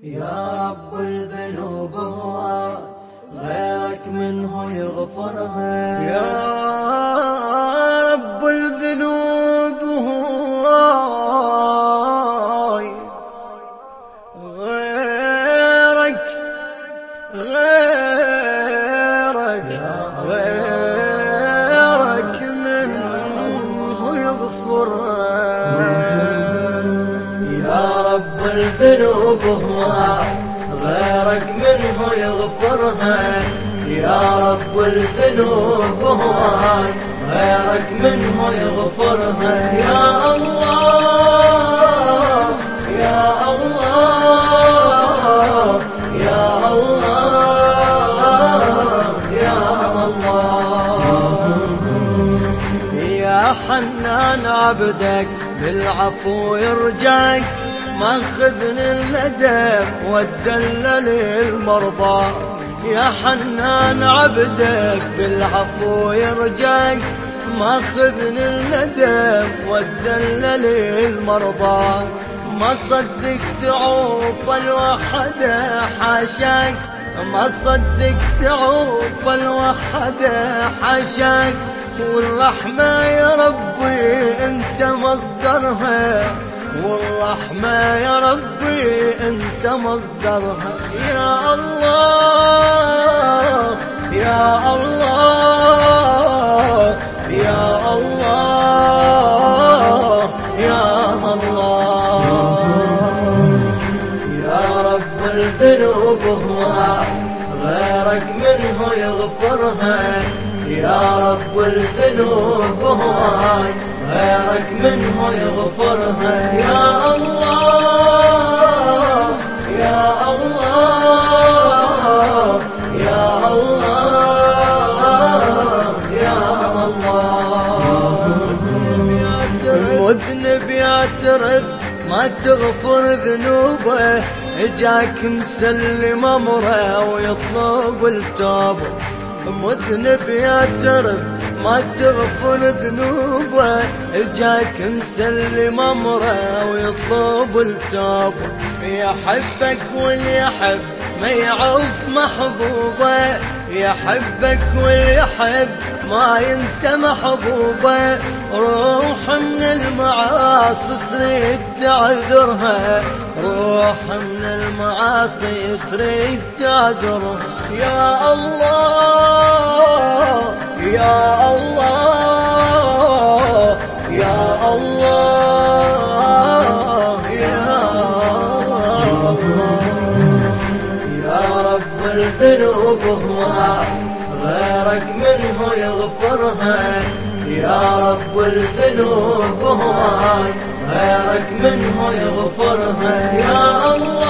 يا رب الذنوب هو غيرك منه يغفرها. يا منه يغفرها. يا رب الذنوب هو غيرك منه يغفرها. يا الله يا الله يا الله يا الله. يا حنان عبدك بالعفو يرجعك ماخذني الندم والدلل المرضى. يا حنان عبدك بالعفو يرجعك ماخذني الندم والدلل المرضى. ما صدق تعوف الوحدة حاشاك. ما صدق تعوف الوحدة حاشاك. والرحمة يا ربي انت مصدرها. والرحمة يا ربي أنت مصدرها. يا الله يا الله يا الله يا الله يا رب الذنوب هو غيرك منه يغفرها. يا رب الذنوب هو غيرك منه يغفرها. يا الله يا الله يا الله يا الله. المذنب يعترف ما تغفر ذنوبه اجاك مسلم أمره ويطلب التوبة. مذنب يعترف ما تغفر ذنوبه اجاك مسلم أمره ويطلب التوبه يحبك واليحب ما يعوف محبوبه. يحبك ويحب ما ينسى محبوبه. روح من المعاصي تريد تعذرها. روح من المعاصي تريد تعذرها. يا الله! يا الله يا الله يا الله. يا رب الذنوب هو غيرك منه يغفرها. يا رب الذنوب هو غيرك منه يغفرها. يا الله.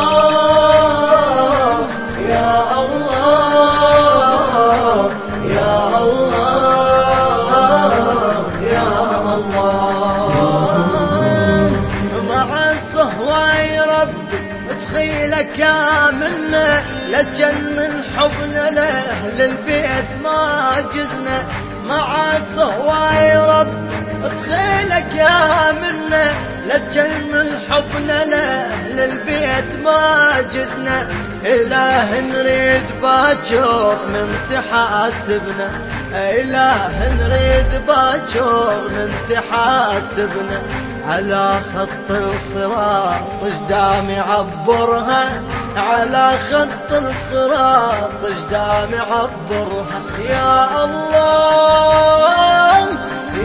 ما جزنا مع الصهواي ربي تخيلك يا منا لجن من حبنا له للبيت ما جزنا. إله نريد باجور من تحاسبنا إله نريد باجور من تحاسبنا. على خط الصراط قدام يعبرها على خط الصراط قدام يعبرها يا الله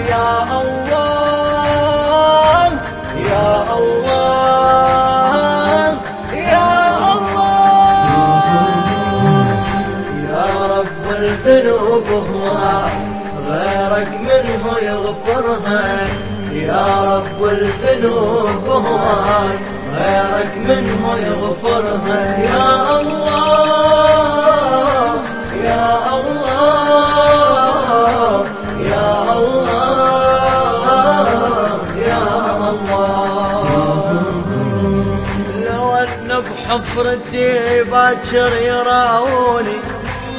يا الله. رب الذنوب هو غيرك منه يغفرها يا الله يا الله يا الله يا الله. لو أن بحفرتي باكر يراوني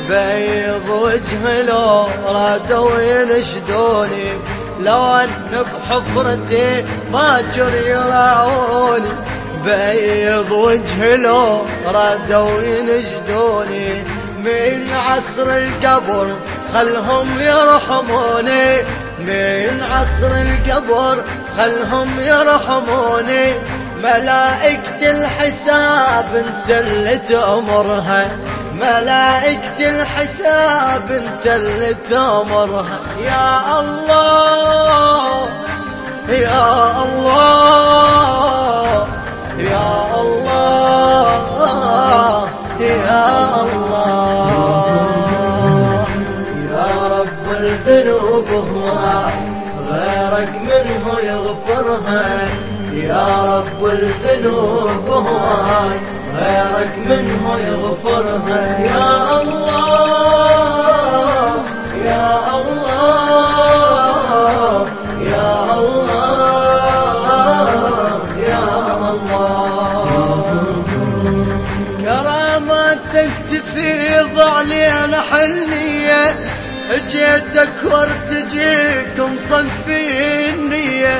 بيض وجه لو رادوا ينشدوني. لو ان بحفرتي باكر يراوني بيض وجه لو رادوا ينجدوني. من عصر القبر خلهم يرحموني. من عصر القبر خلهم يرحموني. ملائكة الحساب انت اللي تأمرها. ملائكة الحساب انت اللي تأمرها يا الله يا الله يا الله يا الله. يا رب الذنوب هو غيرك منه يغفرها. يا رب الذنوب هو غيرك منه يغفرها يا الله يا الله يا الله يا الله. كراماتك تفيض علينا حنية. جيتك وارتجيكم صفي النية.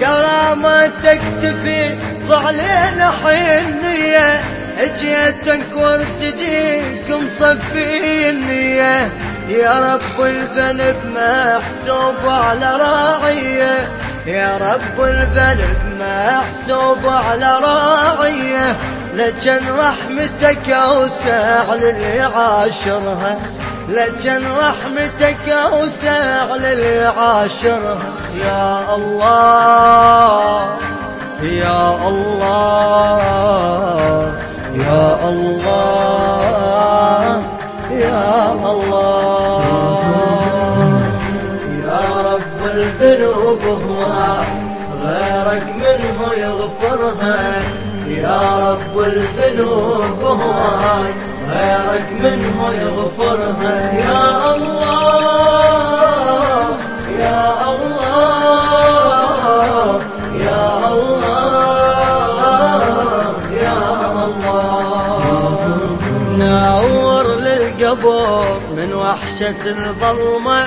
كراماتك تفيض علينا حنية. جيتك وارتجيكم صفي النية. يا رب الذنب محسوب على راعية. يا رب الذنب محسوب على راعية. لكن رحمتك أوسع للي عاشرها لكن رحمتك أوسع للي عاشرها يا الله يا الله. غيرك منه يغفرها يا رب الذنوب هو غيرك منه يغفرها يا الله يا الله يا الله يا الله. نور للقبر من وحشة الظلمة.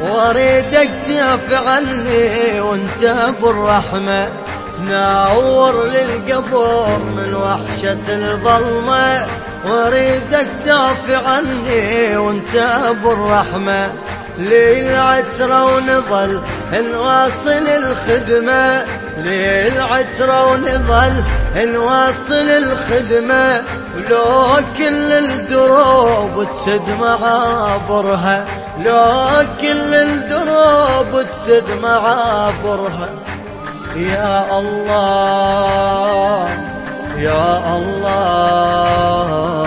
واريدك تعفي عني وانت بالرحمة نور للقبر من وحشة الظلمة. واريدك تعفي عني وانت بالرحمة للعترة ونظل نواصل الخدمة. للعترة ونظل نواصل الخدمة. ولو كل الدروب تسد معابرها لو كل الدروب تسد معابرها يا الله يا الله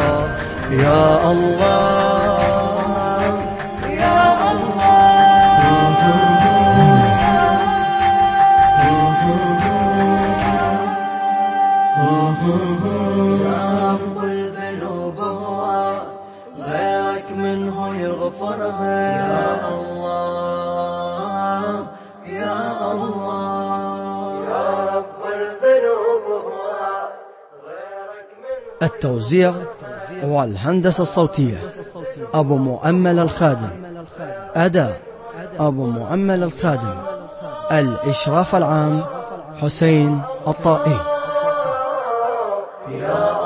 يا الله. منه يغفرها يا الله. يا الله يا رب الذنوب هو غيرك منه التوزيع والهندسة الصوتية. أبو مؤمل الخادم. أداء. أبو مؤمل الخادم. الإشراف العام حسين الطائي. يا